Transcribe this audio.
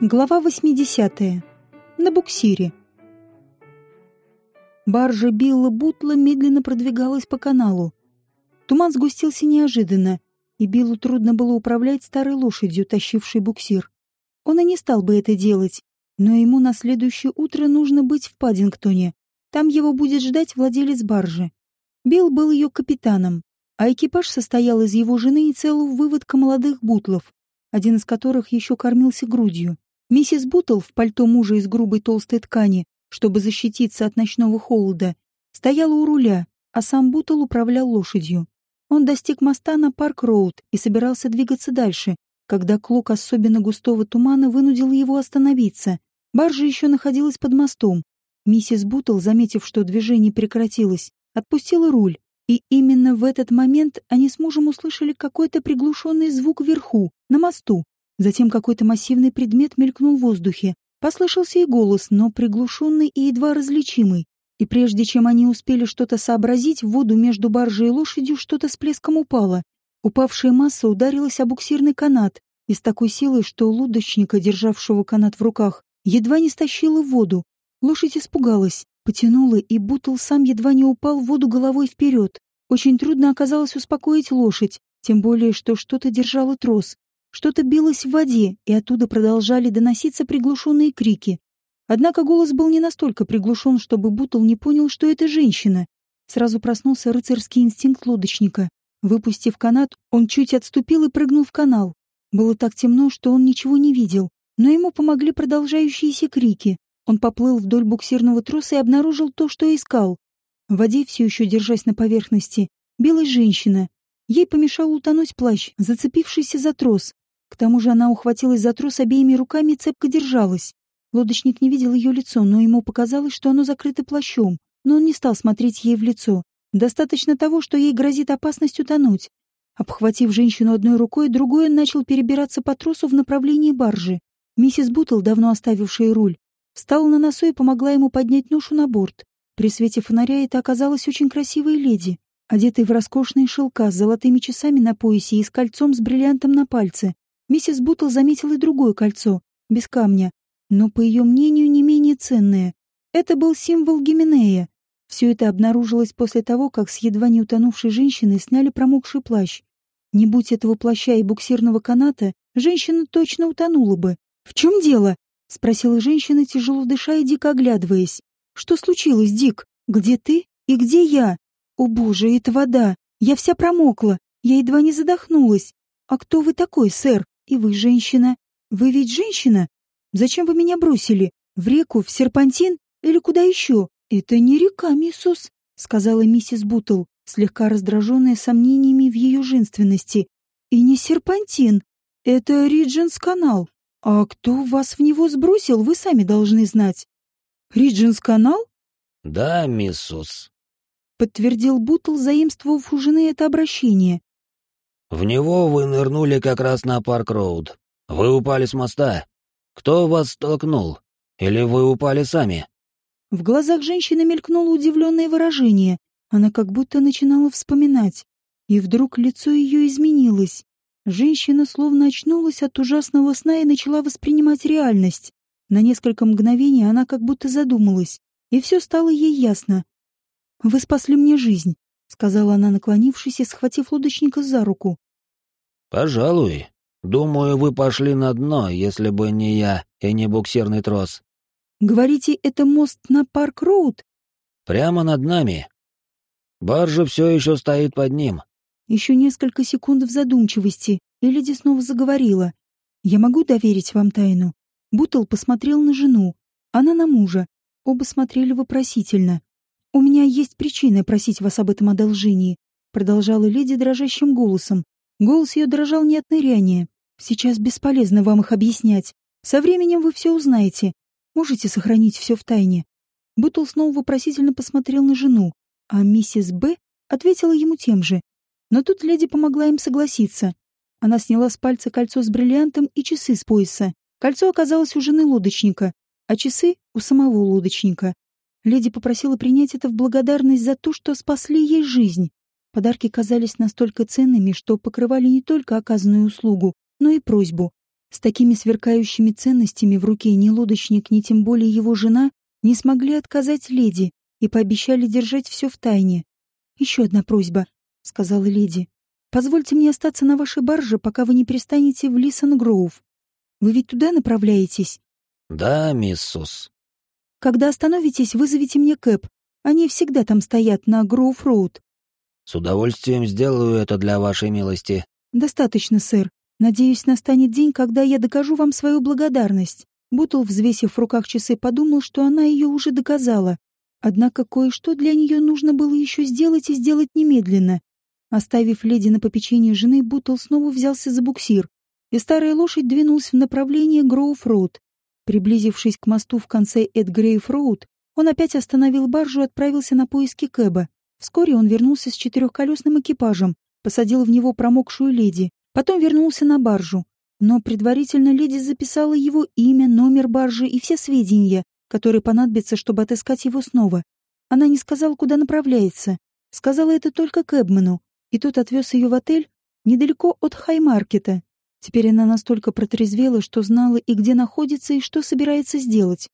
Глава 80. На буксире. Баржа Билла Бутла медленно продвигалась по каналу. Туман сгустился неожиданно, и Биллу трудно было управлять старой лошадью, тащившей буксир. Он и не стал бы это делать, но ему на следующее утро нужно быть в Паддингтоне. Там его будет ждать владелец баржи. Билл был ее капитаном, а экипаж состоял из его жены и целого выводка молодых бутлов, один из которых еще кормился грудью. Миссис Бутл в пальто мужа из грубой толстой ткани, чтобы защититься от ночного холода, стояла у руля, а сам Бутл управлял лошадью. Он достиг моста на Парк-Роуд и собирался двигаться дальше, когда клок особенно густого тумана вынудил его остановиться. Баржа еще находилась под мостом. Миссис Бутл, заметив, что движение прекратилось, отпустила руль, и именно в этот момент они с мужем услышали какой-то приглушенный звук вверху, на мосту. Затем какой-то массивный предмет мелькнул в воздухе. Послышался и голос, но приглушенный и едва различимый. И прежде чем они успели что-то сообразить, в воду между баржей и лошадью что-то с плеском упало. Упавшая масса ударилась об буксирный канат и с такой силой, что лодочника, державшего канат в руках, едва не стащила в воду. Лошадь испугалась, потянула, и Бутл сам едва не упал в воду головой вперед. Очень трудно оказалось успокоить лошадь, тем более, что что-то держало трос. Что-то билось в воде, и оттуда продолжали доноситься приглушенные крики. Однако голос был не настолько приглушен, чтобы Бутл не понял, что это женщина. Сразу проснулся рыцарский инстинкт лодочника. Выпустив канат, он чуть отступил и прыгнул в канал. Было так темно, что он ничего не видел, но ему помогли продолжающиеся крики. Он поплыл вдоль буксирного троса и обнаружил то, что искал. В воде, все еще держась на поверхности, билась женщина. Ей помешал утонуть плащ, зацепившийся за трос. К тому же она ухватилась за трос обеими руками и цепко держалась. Лодочник не видел ее лицо, но ему показалось, что оно закрыто плащом, но он не стал смотреть ей в лицо. Достаточно того, что ей грозит опасность утонуть. Обхватив женщину одной рукой, другой он начал перебираться по тросу в направлении баржи. Миссис Бутл, давно оставившая руль, встала на носу и помогла ему поднять ношу на борт. При свете фонаря это оказалась очень красивая леди, одетая в роскошные шелка с золотыми часами на поясе и с кольцом с бриллиантом на пальце. Миссис Бутл заметила и другое кольцо, без камня, но, по ее мнению, не менее ценное. Это был символ Гименея. Все это обнаружилось после того, как с едва не утонувшей женщины сняли промокший плащ. Не будь этого плаща и буксирного каната, женщина точно утонула бы. «В чем дело?» — спросила женщина, тяжело дыша и дико оглядываясь. «Что случилось, Дик? Где ты и где я? О боже, это вода! Я вся промокла, я едва не задохнулась. А кто вы такой, сэр?» И вы женщина. Вы ведь женщина? Зачем вы меня бросили? В реку, в серпантин или куда еще? Это не река, миссус, сказала миссис Бутл, слегка раздраженная сомнениями в ее женственности. И не серпантин. Это Ридженс канал. А кто вас в него сбросил, вы сами должны знать. Риджентс-канал? Да, миссус. Подтвердил Бутл, заимствовав у жены это обращение. В него вы нырнули как раз на Парк-Роуд. Вы упали с моста. Кто вас столкнул? Или вы упали сами?» В глазах женщины мелькнуло удивленное выражение. Она как будто начинала вспоминать. И вдруг лицо ее изменилось. Женщина словно очнулась от ужасного сна и начала воспринимать реальность. На несколько мгновений она как будто задумалась, и все стало ей ясно. «Вы спасли мне жизнь. — сказала она, наклонившись и схватив лодочника за руку. «Пожалуй. Думаю, вы пошли на дно, если бы не я и не буксирный трос». «Говорите, это мост на Парк-Роуд?» «Прямо над нами. Баржа все еще стоит под ним». Еще несколько секунд в задумчивости, и леди снова заговорила. «Я могу доверить вам тайну?» Бутл посмотрел на жену, она на мужа. Оба смотрели вопросительно. «У меня есть причина просить вас об этом одолжении», продолжала леди дрожащим голосом. Голос ее дрожал не от ныряния. «Сейчас бесполезно вам их объяснять. Со временем вы все узнаете. Можете сохранить все в тайне». Бутл снова вопросительно посмотрел на жену, а миссис Б ответила ему тем же. Но тут леди помогла им согласиться. Она сняла с пальца кольцо с бриллиантом и часы с пояса. Кольцо оказалось у жены лодочника, а часы — у самого лодочника. Леди попросила принять это в благодарность за то, что спасли ей жизнь. Подарки казались настолько ценными, что покрывали не только оказанную услугу, но и просьбу. С такими сверкающими ценностями в руке ни лодочник, ни тем более его жена не смогли отказать леди и пообещали держать все в тайне. «Еще одна просьба», — сказала леди. «Позвольте мне остаться на вашей барже, пока вы не перестанете в Лисон-Гроув. Вы ведь туда направляетесь?» «Да, миссус». «Когда остановитесь, вызовите мне Кэп. Они всегда там стоят, на Гроув-Роуд». «С удовольствием сделаю это для вашей милости». «Достаточно, сэр. Надеюсь, настанет день, когда я докажу вам свою благодарность». Бутл, взвесив в руках часы, подумал, что она ее уже доказала. Однако кое-что для нее нужно было еще сделать и сделать немедленно. Оставив леди на попечении жены, Бутл снова взялся за буксир, и старая лошадь двинулась в направлении Гроув-Роуд. Приблизившись к мосту в конце Эдгрейв-Роуд, он опять остановил баржу и отправился на поиски Кэба. Вскоре он вернулся с четырехколесным экипажем, посадил в него промокшую леди, потом вернулся на баржу. Но предварительно леди записала его имя, номер баржи и все сведения, которые понадобятся, чтобы отыскать его снова. Она не сказала, куда направляется. Сказала это только Кэбмену, и тот отвез ее в отель недалеко от Хаймаркета. Теперь она настолько протрезвела, что знала и где находится, и что собирается сделать.